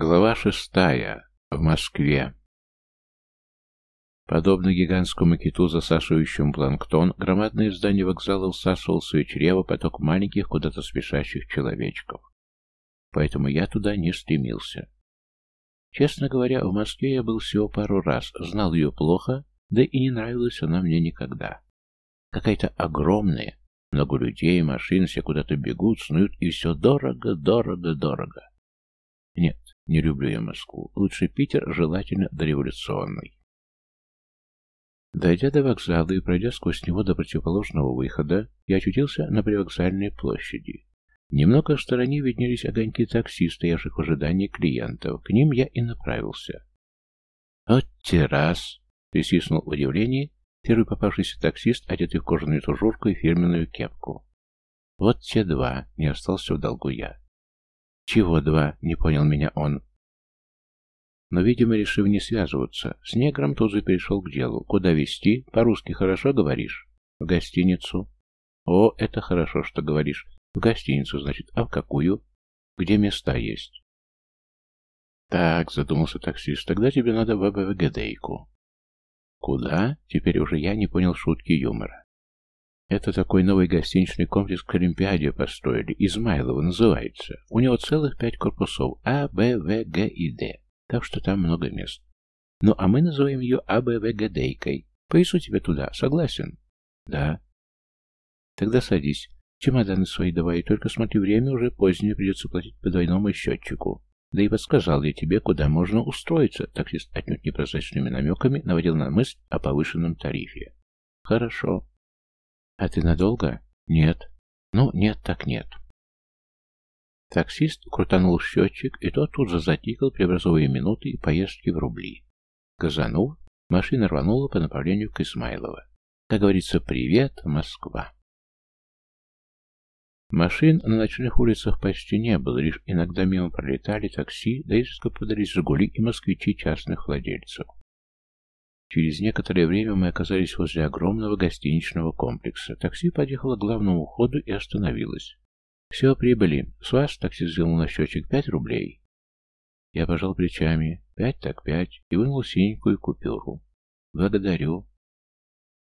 Глава шестая. В Москве. Подобно гигантскому киту, засасывающему планктон, громадное здание вокзала всасывал в свое чрево поток маленьких, куда-то спешащих человечков. Поэтому я туда не стремился. Честно говоря, в Москве я был всего пару раз, знал ее плохо, да и не нравилась она мне никогда. Какая-то огромная, много людей, машин, все куда-то бегут, снуют, и все дорого, дорого, дорого. Нет, не люблю я Москву. Лучше Питер, желательно дореволюционный. Дойдя до вокзала и пройдя сквозь него до противоположного выхода, я очутился на привокзальной площади. Немного в стороне виднелись огоньки такси, стоявших в ожидании клиентов. К ним я и направился. «Вот террас!» — присвистнул в удивлении первый попавшийся таксист, одетый в кожаную тужурку и фирменную кепку. «Вот те два!» — не остался в долгу я. «Чего два?» — не понял меня он. Но, видимо, решив не связываться, с негром тут же перешел к делу. «Куда везти? По-русски хорошо говоришь?» «В гостиницу». «О, это хорошо, что говоришь. В гостиницу, значит. А в какую? Где места есть?» «Так», — задумался таксист, — «тогда тебе надо в АБВГДейку». «Куда?» Теперь уже я не понял шутки юмора. Это такой новый гостиничный комплекс к Олимпиаде построили. Измайлово называется. У него целых пять корпусов. А, Б, В, Г и Д. Так что там много мест. Ну, а мы называем ее АБВГДейкой. Повезу тебя туда. Согласен? Да. Тогда садись. Чемоданы свои давай. Только смотри, время уже позднее. Придется платить по двойному счетчику. Да и подсказал я тебе, куда можно устроиться. Таксист отнюдь непрозрачными намеками наводил на мысль о повышенном тарифе. Хорошо. «А ты надолго?» «Нет». «Ну, нет, так нет». Таксист крутанул счетчик, и тот тут же затикал, преобразуя минуты и поездки в рубли. Газанув, машина рванула по направлению к Исмайлово. Как говорится, «Привет, Москва!» Машин на ночных улицах почти не было, лишь иногда мимо пролетали такси, да изредка подались «Жигули» и москвичи частных владельцев. Через некоторое время мы оказались возле огромного гостиничного комплекса. Такси подъехало к главному входу и остановилось. «Все, прибыли. С вас такси сделал на счетчик пять рублей». Я пожал плечами. Пять так пять. И вынул синенькую купюру. «Благодарю».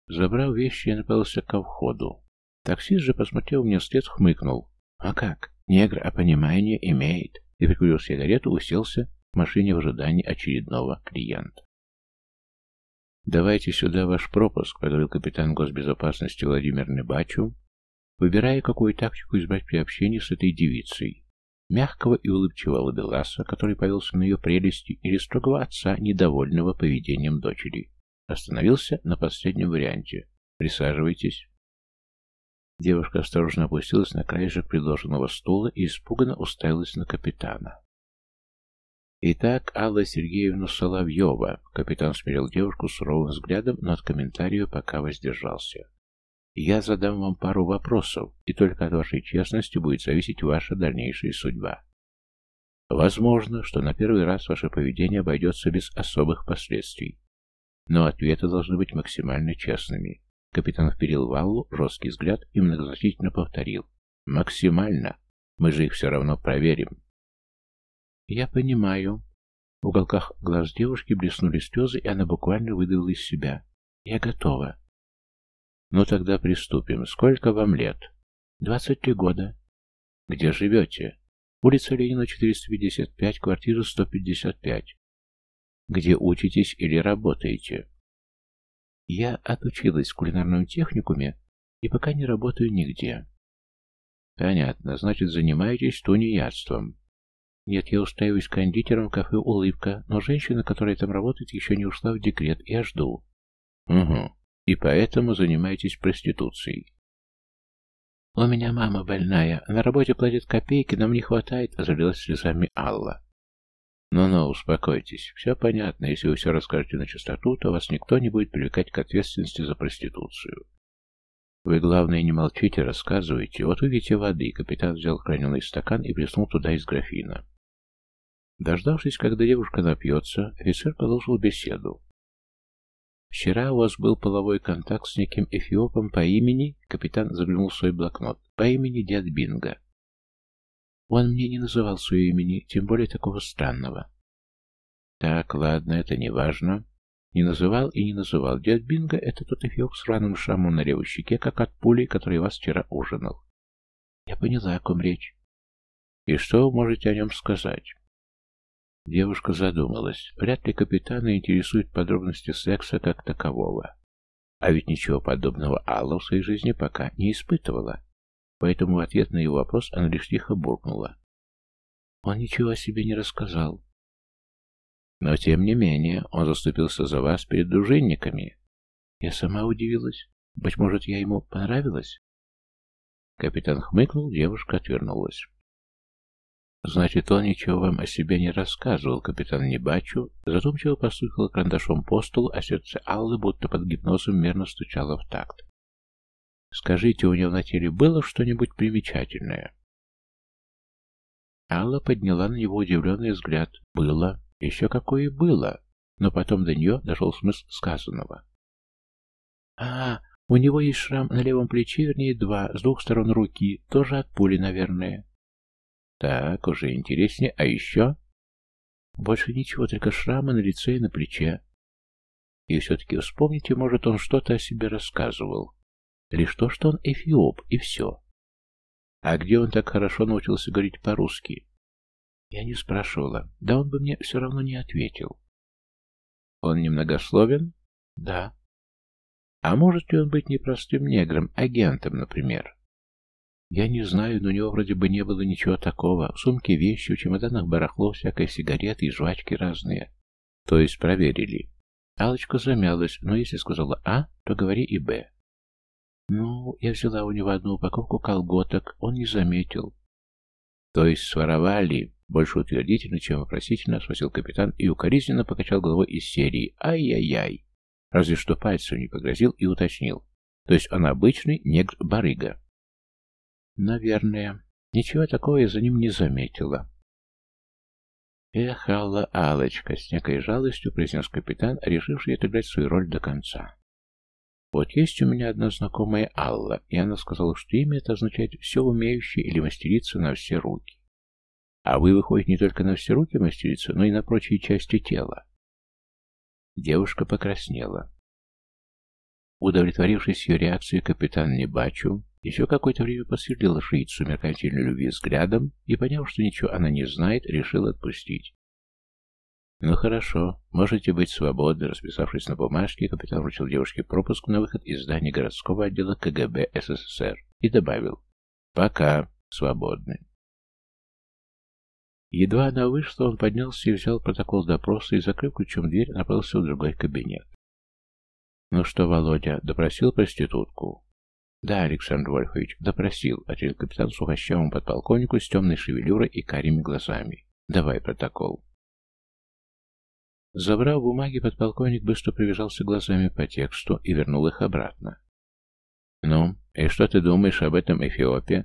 Забрав вещи, я направился ко входу. Таксист же, посмотрел мне вслед, хмыкнул. «А как? Негр, а понимание имеет». И, прикурил сигарету, уселся в машине в ожидании очередного клиента. «Давайте сюда ваш пропуск», — говорил капитан госбезопасности Владимир Небачу, выбирая, какую тактику избрать при общении с этой девицей. Мягкого и улыбчивого Беласа, который повелся на ее прелести, или строгого отца, недовольного поведением дочери. Остановился на последнем варианте. «Присаживайтесь». Девушка осторожно опустилась на краешек предложенного стула и испуганно уставилась на капитана. «Итак, Алла Сергеевна Соловьева», — капитан смирил девушку суровым взглядом, но от комментария пока воздержался. «Я задам вам пару вопросов, и только от вашей честности будет зависеть ваша дальнейшая судьба. Возможно, что на первый раз ваше поведение обойдется без особых последствий, но ответы должны быть максимально честными». Капитан вперил в Аллу жесткий взгляд и многозначительно повторил. «Максимально. Мы же их все равно проверим». «Я понимаю». В уголках глаз девушки блеснули слезы, и она буквально выдавила из себя. «Я готова». «Ну тогда приступим. Сколько вам лет?» «Двадцать три года». «Где живете?» «Улица Ленина, 455, квартира 155». «Где учитесь или работаете?» «Я отучилась в кулинарном техникуме и пока не работаю нигде». «Понятно. Значит, занимаетесь тунеядством». Нет, я устраиваюсь кондитером в кафе «Улыбка», но женщина, которая там работает, еще не ушла в декрет, я жду. Угу. И поэтому занимаетесь проституцией. У меня мама больная, на работе платит копейки, нам не хватает, залилась слезами Алла. Ну-ну, успокойтесь. Все понятно. Если вы все расскажете на чистоту, то вас никто не будет привлекать к ответственности за проституцию. Вы, главное, не молчите, рассказывайте. Вот увидите воды. Капитан взял храненный стакан и плеснул туда из графина. Дождавшись, когда девушка напьется, офицер продолжил беседу. «Вчера у вас был половой контакт с неким эфиопом по имени...» Капитан заглянул в свой блокнот. «По имени Дед Бинго. Он мне не называл свое имени, тем более такого странного. Так, ладно, это не важно. Не называл и не называл. Дед Бинго — это тот эфиоп с рваным шрамом на левой щеке, как от пули, который вас вчера ужинал. Я поняла, о ком речь. И что вы можете о нем сказать? Девушка задумалась. Вряд ли капитана интересуют подробности секса как такового. А ведь ничего подобного Алла в своей жизни пока не испытывала. Поэтому в ответ на его вопрос она лишь тихо буркнула. Он ничего о себе не рассказал. Но, тем не менее, он заступился за вас перед дружинниками. Я сама удивилась. Быть может, я ему понравилась? Капитан хмыкнул, девушка отвернулась. Значит, он ничего вам о себе не рассказывал, капитан Небачу, задумчиво постукал карандашом по столу, а сердце Аллы будто под гипнозом мерно стучало в такт. Скажите, у него на теле было что-нибудь примечательное? Алла подняла на него удивленный взгляд. Было. Еще какое было. Но потом до нее дошел смысл сказанного. А, у него есть шрам на левом плече, вернее, два, с двух сторон руки, тоже от пули, наверное. Так, уже интереснее. А еще? Больше ничего, только шрамы на лице и на плече. И все-таки вспомните, может, он что-то о себе рассказывал. Лишь то, что он эфиоп, и все. А где он так хорошо научился говорить по-русски? Я не спрашивала. Да он бы мне все равно не ответил. Он немногословен? Да. А может ли он быть не простым негром, агентом, например? Я не знаю, но у него вроде бы не было ничего такого. В сумке вещи, в чемоданах барахло, всякой сигареты и жвачки разные. То есть проверили. Алочка замялась, но если сказала А, то говори и Б. Ну, я взяла у него одну упаковку колготок, он не заметил. То есть своровали? Больше утвердительно, чем вопросительно, спросил капитан и укоризненно покачал головой из серии «Ай-яй-яй». Разве что пальцем не погрозил и уточнил. То есть он обычный негр-барыга. Наверное. Ничего такого я за ним не заметила. Эх, Алла, Алочка, с некой жалостью произнес капитан, решивший отыграть свою роль до конца. Вот есть у меня одна знакомая Алла, и она сказала, что имя это означает «все умеющий» или «мастерица на все руки». А вы, выходит, не только на все руки мастерица, но и на прочие части тела. Девушка покраснела. Удовлетворившись ее реакцией, капитан Небачу еще какое-то время посверлил шиицу меркантильной любви взглядом и, поняв, что ничего она не знает, решил отпустить. «Ну хорошо, можете быть свободны», — расписавшись на бумажке, капитан вручил девушке пропуск на выход из здания городского отдела КГБ СССР и добавил «Пока свободны». Едва она вышла, он поднялся и взял протокол допроса и, закрыв ключом дверь, направился в другой кабинет. «Ну что, Володя, допросил проститутку?» «Да, Александр Вольфович, допросил», — ответил капитан сухощавому подполковнику с темной шевелюрой и карими глазами. «Давай протокол». Забрав бумаги, подполковник быстро пробежался глазами по тексту и вернул их обратно. «Ну, и что ты думаешь об этом Эфиопе?»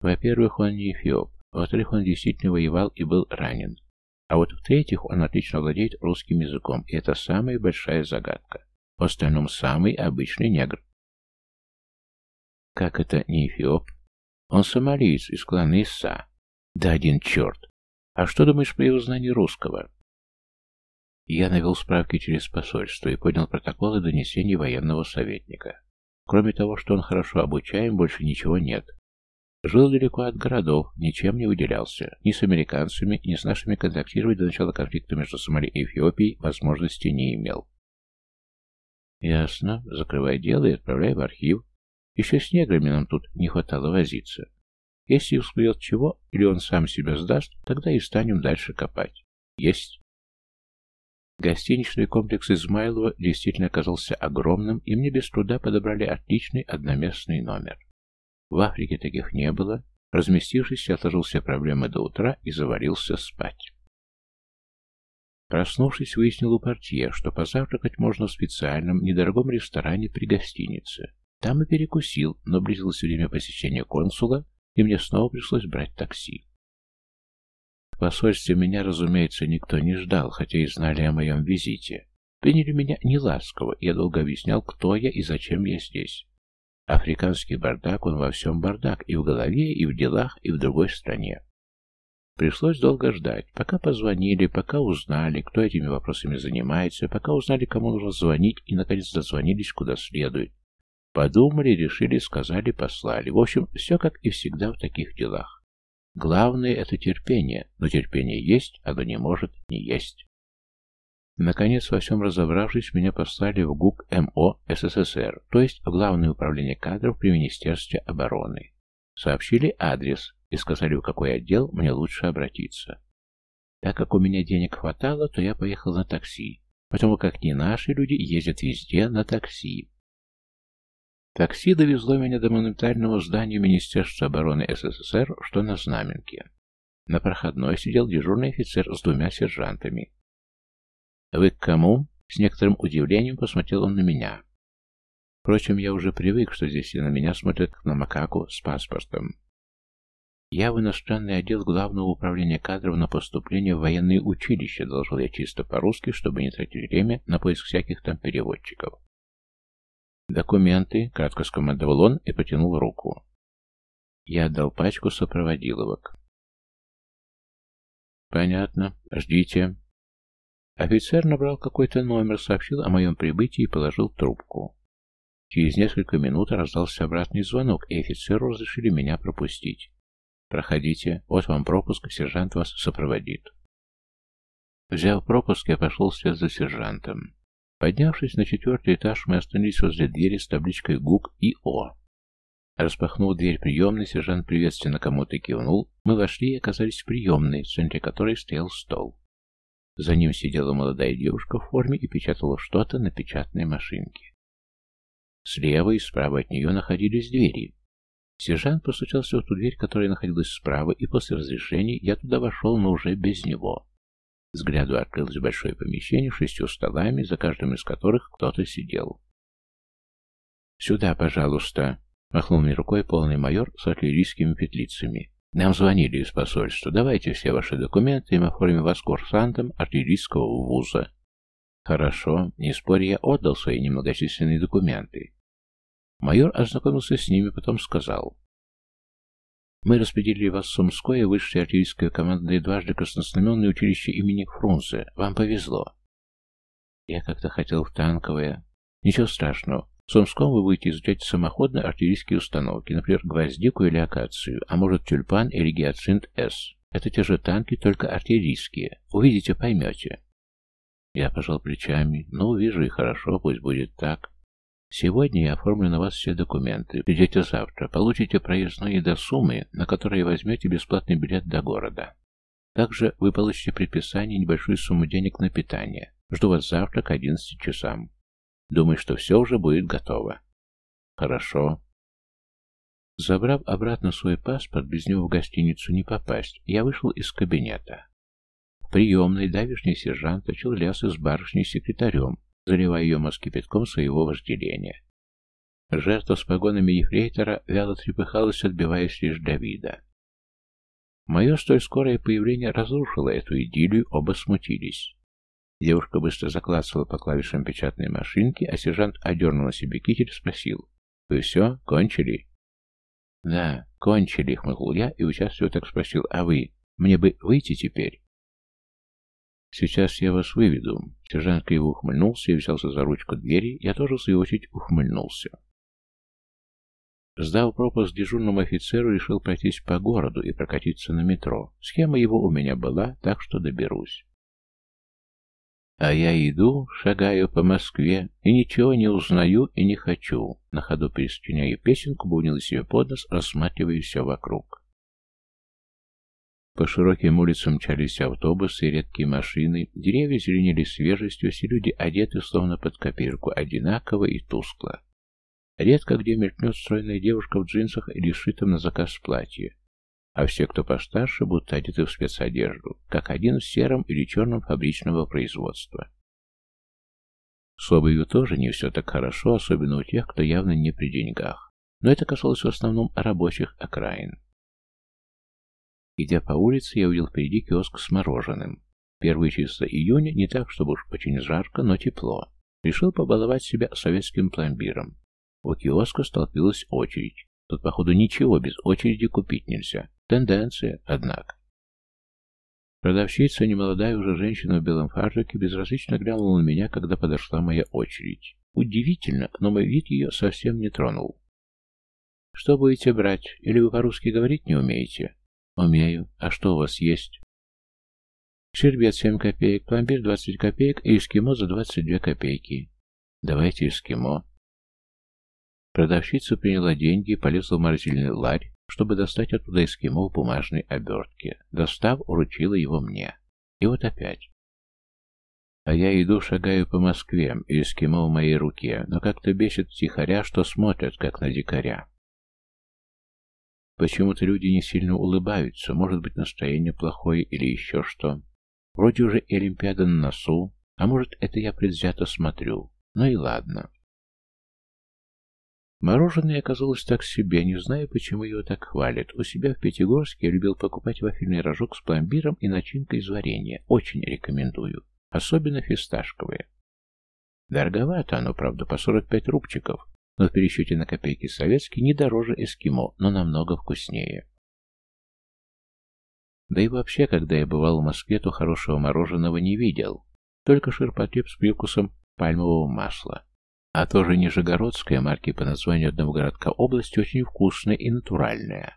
«Во-первых, он не Эфиоп. Во-вторых, он действительно воевал и был ранен. А вот в-третьих, он отлично владеет русским языком, и это самая большая загадка. В остальном, самый обычный негр». «Как это не Эфиоп?» «Он сомалиец из клана Исса». «Да один черт! А что думаешь про его знание русского?» Я навел справки через посольство и поднял протоколы донесений военного советника. Кроме того, что он хорошо обучаем, больше ничего нет. Жил далеко от городов, ничем не выделялся. Ни с американцами, ни с нашими контактировать до начала конфликта между Сомали и Эфиопией возможности не имел. Ясно. Закрывай дело и отправляй в архив. Еще с неграми нам тут не хватало возиться. Если всплывет чего, или он сам себя сдаст, тогда и станем дальше копать. Есть. Гостиничный комплекс Измайлова действительно оказался огромным, и мне без труда подобрали отличный одноместный номер. В Африке таких не было. Разместившись, я отложил все проблемы до утра и завалился спать. Проснувшись, выяснил у портье, что позавтракать можно в специальном, недорогом ресторане при гостинице. Там и перекусил, но близилось время посещения консула, и мне снова пришлось брать такси посольстве меня, разумеется, никто не ждал, хотя и знали о моем визите. Приняли меня неласково, я долго объяснял, кто я и зачем я здесь. Африканский бардак, он во всем бардак, и в голове, и в делах, и в другой стране. Пришлось долго ждать, пока позвонили, пока узнали, кто этими вопросами занимается, пока узнали, кому нужно звонить, и, наконец, дозвонились куда следует. Подумали, решили, сказали, послали. В общем, все как и всегда в таких делах. Главное — это терпение, но терпение есть, оно не может не есть. Наконец, во всем разобравшись, меня послали в ГУК МО СССР, то есть в Главное управление кадров при Министерстве обороны. Сообщили адрес и сказали, в какой отдел мне лучше обратиться. Так как у меня денег хватало, то я поехал на такси, потому как не наши люди ездят везде на такси. Такси довезло меня до монументального здания Министерства обороны СССР, что на Знаменке. На проходной сидел дежурный офицер с двумя сержантами. «Вы к кому?» С некоторым удивлением посмотрел он на меня. Впрочем, я уже привык, что здесь и на меня смотрят как на макаку с паспортом. Я в иностранный отдел Главного управления кадров на поступление в военные училища, должен я чисто по-русски, чтобы не тратить время на поиск всяких там переводчиков. «Документы», — кратко скомандовал он и потянул руку. Я отдал пачку сопроводиловок. «Понятно. Ждите». Офицер набрал какой-то номер, сообщил о моем прибытии и положил трубку. Через несколько минут раздался обратный звонок, и офицеру разрешили меня пропустить. «Проходите, вот вам пропуск, сержант вас сопроводит». Взяв пропуск, я пошел вслед за сержантом. Поднявшись на четвертый этаж, мы остановились возле двери с табличкой ГУК и О. Распахнув дверь приемной, сержант приветственно кому-то кивнул. Мы вошли и оказались в приемной, в центре которой стоял стол. За ним сидела молодая девушка в форме и печатала что-то на печатной машинке. Слева и справа от нее находились двери. Сержант постучался в ту дверь, которая находилась справа, и после разрешения я туда вошел, но уже без него. Взгляду открылось большое помещение с шестью столами, за каждым из которых кто-то сидел. «Сюда, пожалуйста», — махнул мне рукой полный майор с артиллерийскими петлицами. «Нам звонили из посольства. Давайте все ваши документы, и мы оформим вас курсантом артиллерийского вуза». «Хорошо. Не спорь, я отдал свои немногочисленные документы». Майор ознакомился с ними, потом сказал. Мы распределили вас в Сумское высшее артиллерийское командное дважды краснознаменное училище имени Фрунзе. Вам повезло. Я как-то хотел в танковое. Ничего страшного. В Сумском вы будете изучать самоходные артиллерийские установки, например, гвоздику или акацию, а может тюльпан или гиацинт-С. Это те же танки, только артиллерийские. Увидите, поймете. Я пожал плечами. Ну, вижу и хорошо, пусть будет так. Сегодня я оформлю на вас все документы. Придете завтра, получите проездные до суммы, на которые возьмете бесплатный билет до города. Также вы получите предписание небольшую сумму денег на питание. Жду вас завтра к 11 часам. Думаю, что все уже будет готово. Хорошо. Забрав обратно свой паспорт, без него в гостиницу не попасть, я вышел из кабинета. В приемной давишний сержант точил лясы с барышней-секретарем, заливая ее мозг кипятком своего вожделения. Жертва с погонами ефрейтора вяло трепыхалась, отбиваясь лишь для вида. Мое столь скорое появление разрушило эту идиллию, оба смутились. Девушка быстро заклацала по клавишам печатной машинки, а сержант одернул себе китель и спросил. «Вы все? Кончили?» «Да, кончили», — хмыкнул я и участливо так спросил. «А вы? Мне бы выйти теперь?» «Сейчас я вас выведу». Сержант криво ухмыльнулся и взялся за ручку двери. Я тоже, в свою очередь, ухмыльнулся. Сдав пропуск дежурному офицеру, решил пройтись по городу и прокатиться на метро. Схема его у меня была, так что доберусь. А я иду, шагаю по Москве, и ничего не узнаю и не хочу. На ходу пересочиняю песенку, бубнил себе под нос, рассматривая все вокруг. По широким улицам мчались автобусы и редкие машины, деревья зеленели свежестью, все люди одеты словно под копирку, одинаково и тускло. Редко где мелькнет стройная девушка в джинсах или сшитом на заказ платье, а все, кто постарше, будто одеты в спецодежду, как один в сером или черном фабричного производства. С обувью тоже не все так хорошо, особенно у тех, кто явно не при деньгах. Но это касалось в основном рабочих окраин. Идя по улице, я увидел впереди киоск с мороженым. Первые числа июня не так, чтобы уж очень жарко, но тепло. Решил побаловать себя советским пломбиром. У киоска столпилась очередь. Тут, походу, ничего без очереди купить нельзя. Тенденция, однако. Продавщица, немолодая уже женщина в белом фартуке, безразлично глянула на меня, когда подошла моя очередь. Удивительно, но мой вид ее совсем не тронул. «Что будете брать? Или вы по-русски говорить не умеете?» «Умею. А что у вас есть?» «Щербет 7 копеек, пломбир 20 копеек и эскимо за 22 копейки». «Давайте эскимо». Продавщица приняла деньги и полезла в морозильный ларь, чтобы достать оттуда эскимо в бумажной обертке. Достав, уручила его мне. И вот опять. А я иду, шагаю по Москве, и эскимо в моей руке, но как-то бесит тихоря, что смотрят, как на дикаря. Почему-то люди не сильно улыбаются, может быть, настроение плохое или еще что. Вроде уже и Олимпиада на носу, а может, это я предвзято смотрю. Ну и ладно. Мороженое оказалось так себе, не знаю, почему его так хвалят. У себя в Пятигорске я любил покупать вафельный рожок с пломбиром и начинкой из варенья. Очень рекомендую. Особенно фисташковые. Дороговато оно, правда, по 45 рубчиков, но в пересчете на копейки советский не дороже эскимо, но намного вкуснее. Да и вообще, когда я бывал в Москве, то хорошего мороженого не видел. Только ширпотреб с привкусом пальмового масла. А тоже нижегородская марки по названию одного городка области очень вкусная и натуральная.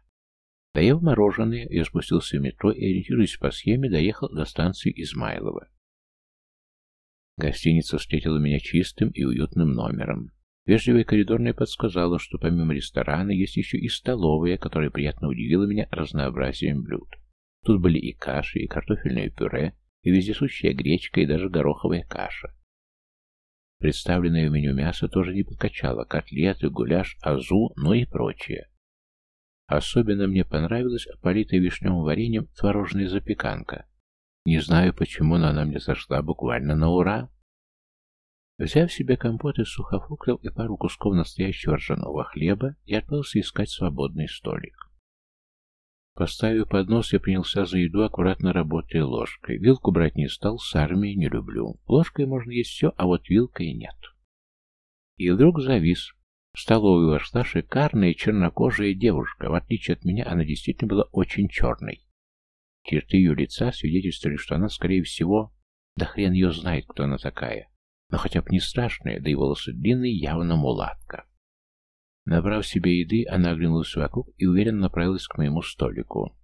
Доев мороженое, я спустился в метро и, ориентируясь по схеме, доехал до станции Измайлова. Гостиница встретила меня чистым и уютным номером. Вежливая коридорная подсказала, что помимо ресторана есть еще и столовая, которая приятно удивила меня разнообразием блюд. Тут были и каши, и картофельное пюре, и вездесущая гречка, и даже гороховая каша. Представленное меню мясо тоже не подкачало, котлеты, гуляш, азу, ну и прочее. Особенно мне понравилась политая вишневым вареньем творожная запеканка. Не знаю почему, но она мне сошла буквально на ура. Взяв себе компот из сухофруктов и пару кусков настоящего ржаного хлеба, я отправился искать свободный столик. Поставив поднос, я принялся за еду, аккуратно работая ложкой. Вилку брать не стал, с армией не люблю. Ложкой можно есть все, а вот вилкой нет. И вдруг завис. В столовую вошла шикарная чернокожая девушка. В отличие от меня, она действительно была очень черной. Черты ее лица свидетельствовали, что она, скорее всего, да хрен ее знает, кто она такая. Но хотя бы не страшная, да и волосы длинные, явно мулатка. Набрав себе еды, она оглянулась вокруг и уверенно направилась к моему столику.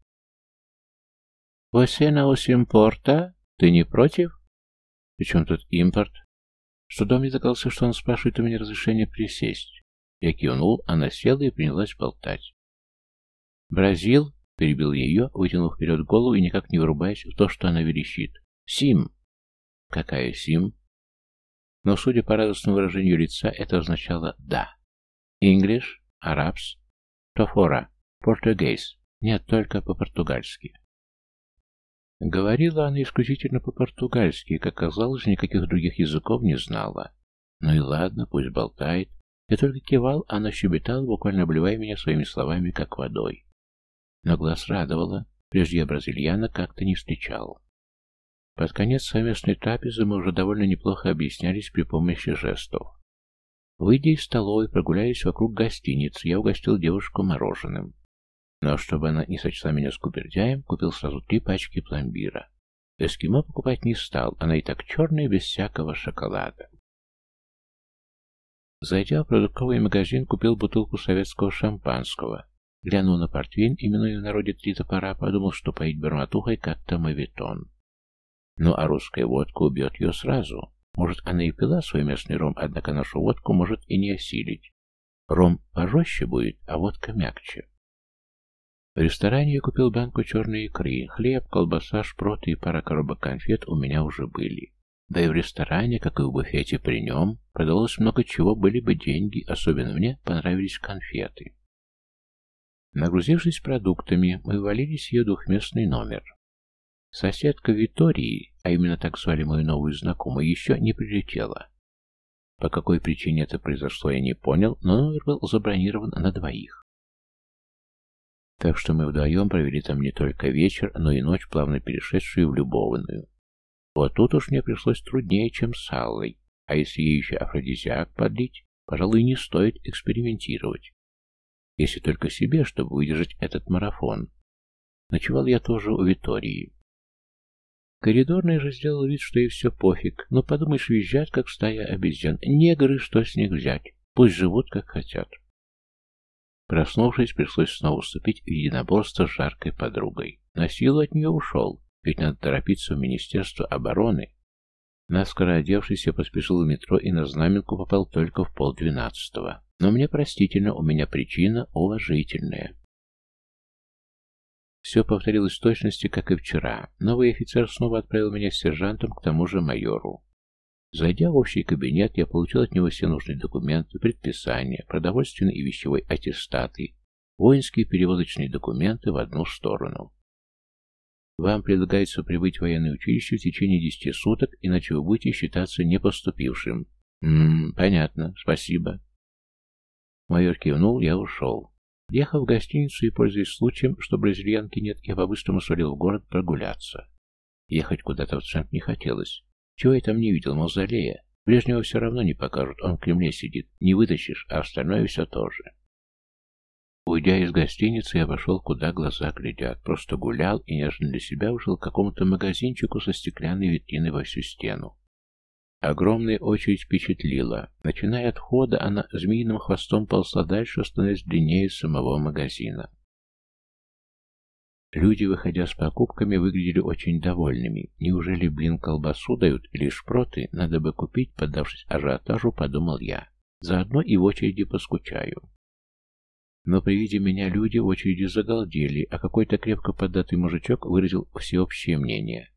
«Você não se importa? Ты не против?» «Причем тут импорт?» С трудом я догадался, что он спрашивает у меня разрешение присесть. Я кивнул, она села и принялась болтать. «Бразил?» — перебил ее, вытянув вперед голову и никак не вырубаясь в то, что она верещит. «Сим!» «Какая Сим?» Но, судя по радостному выражению лица, это означало «да». English, Arabs, Тофора, Португейс. Нет, только по-португальски. Говорила она исключительно по-португальски, как казалось, никаких других языков не знала. Ну и ладно, пусть болтает. Я только кивал, а она щебетала, буквально обливая меня своими словами, как водой. Но глаз радовало. Прежде я бразильяна как-то не встречал. Под конец совместной трапезы мы уже довольно неплохо объяснялись при помощи жестов. Выйдя из столовой, прогуляясь вокруг гостиницы, я угостил девушку мороженым. Но чтобы она не сочла меня скупердяем, купил сразу три пачки пломбира. Эскимо покупать не стал, она и так черная, без всякого шоколада. Зайдя в продуктовый магазин, купил бутылку советского шампанского. Глянул на портвейн, именуя в народе три топора, подумал, что поить барматухой как-то мавитон. Ну а русская водка убьет ее сразу. Может, она и пила свой местный ром, однако нашу водку может и не осилить. Ром пожестче будет, а водка мягче. В ресторане я купил банку черной икры, хлеб, колбаса, шпроты и пара коробок конфет у меня уже были. Да и в ресторане, как и в буфете при нем, продавалось много чего, были бы деньги, особенно мне понравились конфеты. Нагрузившись продуктами, мы валились в ее двухместный номер. Соседка Витории, а именно так звали мою новую знакомую, еще не прилетела. По какой причине это произошло, я не понял, но номер был забронирован на двоих. Так что мы вдвоем провели там не только вечер, но и ночь, плавно перешедшую в любовную. Вот тут уж мне пришлось труднее, чем с Аллой, а если ей еще афродизиак подлить, пожалуй, не стоит экспериментировать. Если только себе, чтобы выдержать этот марафон. Ночевал я тоже у Витории. Коридорный же сделал вид, что ей все пофиг. Но подумаешь, визжат, как стая обезьян. Негры, что с них взять? Пусть живут, как хотят. Проснувшись, пришлось снова вступить в единоборство с жаркой подругой. На силу от нее ушел, ведь надо торопиться в Министерство обороны. Наскоро одевшись, я поспешил в метро и на знаменку попал только в полдвенадцатого. Но мне простительно, у меня причина уважительная. Все повторилось в точности, как и вчера. Новый офицер снова отправил меня с сержантом к тому же майору. Зайдя в общий кабинет, я получил от него все нужные документы, предписания, продовольственные и вещевой аттестаты, воинские переводочные документы в одну сторону. Вам предлагается прибыть в военное училище в течение десяти суток, иначе вы будете считаться непоступившим. Ммм, понятно, спасибо. Майор кивнул, я ушел. Ехав в гостиницу и пользуясь случаем, что бразильянки нет, я по-быстрому свалил в город прогуляться. Ехать куда-то в центр не хотелось. Чего я там не видел, мавзолея? Брежнева все равно не покажут, он в Кремле сидит. Не вытащишь, а остальное все тоже. Уйдя из гостиницы, я пошел, куда глаза глядят. Просто гулял и неожиданно для себя ушел к какому-то магазинчику со стеклянной витриной во всю стену. Огромная очередь впечатлила. Начиная от входа, она змеиным хвостом ползла дальше, становясь длиннее самого магазина. Люди, выходя с покупками, выглядели очень довольными. Неужели, блин, колбасу дают или шпроты? Надо бы купить, поддавшись ажиотажу, подумал я. Заодно и в очереди поскучаю. Но при виде меня люди в очереди загалдели, а какой-то крепко поддатый мужичок выразил всеобщее мнение.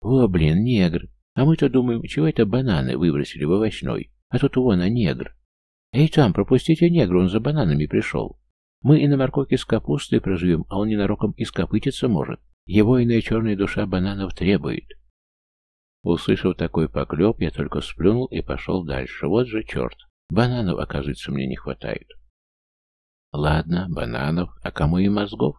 «О, блин, негр! А мы-то думаем, чего это бананы выбросили в овощной? А тут вон, а негр. Эй, там, пропустите негра, он за бананами пришел. Мы и на морковке с капустой проживем, а он ненароком и скопытиться может. Его иная черная душа бананов требует. Услышав такой поклеп, я только сплюнул и пошел дальше. Вот же черт. Бананов, оказывается, мне не хватает. Ладно, бананов, а кому и мозгов?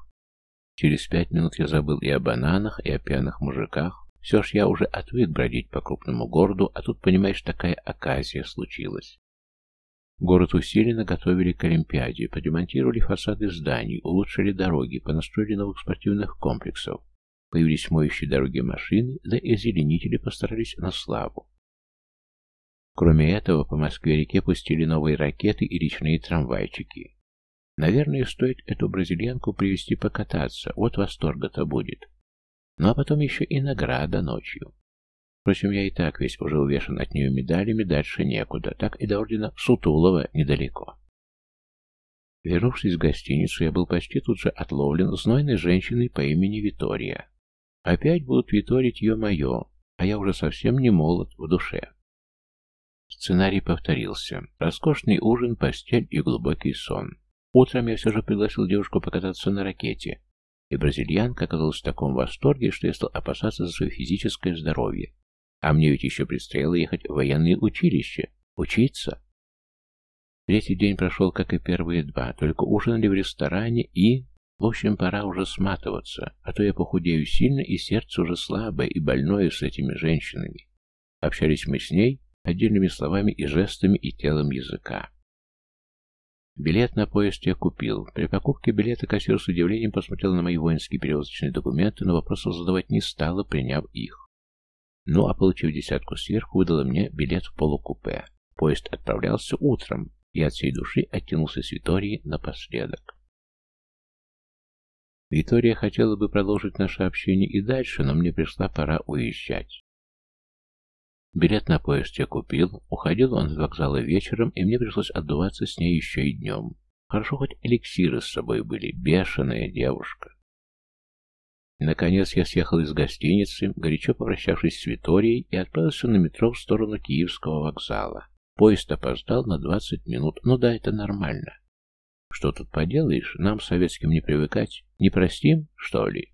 Через пять минут я забыл и о бананах, и о пьяных мужиках, все ж я уже отвык бродить по крупному городу, а тут, понимаешь, такая оказия случилась. Город усиленно готовили к Олимпиаде, подремонтировали фасады зданий, улучшили дороги, понастроили новых спортивных комплексов. Появились моющие дороги машины, да и озеленители постарались на славу. Кроме этого, по Москве-реке пустили новые ракеты и речные трамвайчики. Наверное, стоит эту бразильянку привести покататься, вот восторга-то будет. Ну а потом еще и награда ночью. Впрочем, я и так весь уже увешан от нее медалями, дальше некуда. Так и до ордена Сутулова недалеко. Вернувшись в гостиницу, я был почти тут же отловлен знойной женщиной по имени Витория. Опять будут виторить ее мое, а я уже совсем не молод в душе. Сценарий повторился. Роскошный ужин, постель и глубокий сон. Утром я все же пригласил девушку покататься на ракете, и бразильянка оказалась в таком восторге, что я стал опасаться за свое физическое здоровье. А мне ведь еще предстояло ехать в военное училище. Учиться. Третий день прошел, как и первые два, только ужинали в ресторане и... В общем, пора уже сматываться, а то я похудею сильно, и сердце уже слабое и больное с этими женщинами. Общались мы с ней отдельными словами и жестами и телом языка. Билет на поезд я купил. При покупке билета кассир с удивлением посмотрел на мои воинские перевозочные документы, но вопросов задавать не стала, приняв их. Ну, а получив десятку сверху, выдала мне билет в полукупе. Поезд отправлялся утром, и от всей души оттянулся с Витории напоследок. Витория хотела бы продолжить наше общение и дальше, но мне пришла пора уезжать. Билет на поезд я купил, уходил он с вокзала вечером, и мне пришлось отдуваться с ней еще и днем. Хорошо, хоть эликсиры с собой были, бешеная девушка. Наконец я съехал из гостиницы, горячо попрощавшись с Виторией, и отправился на метро в сторону Киевского вокзала. Поезд опоздал на 20 минут, ну да, это нормально. Что тут поделаешь, нам советским не привыкать, не простим, что ли?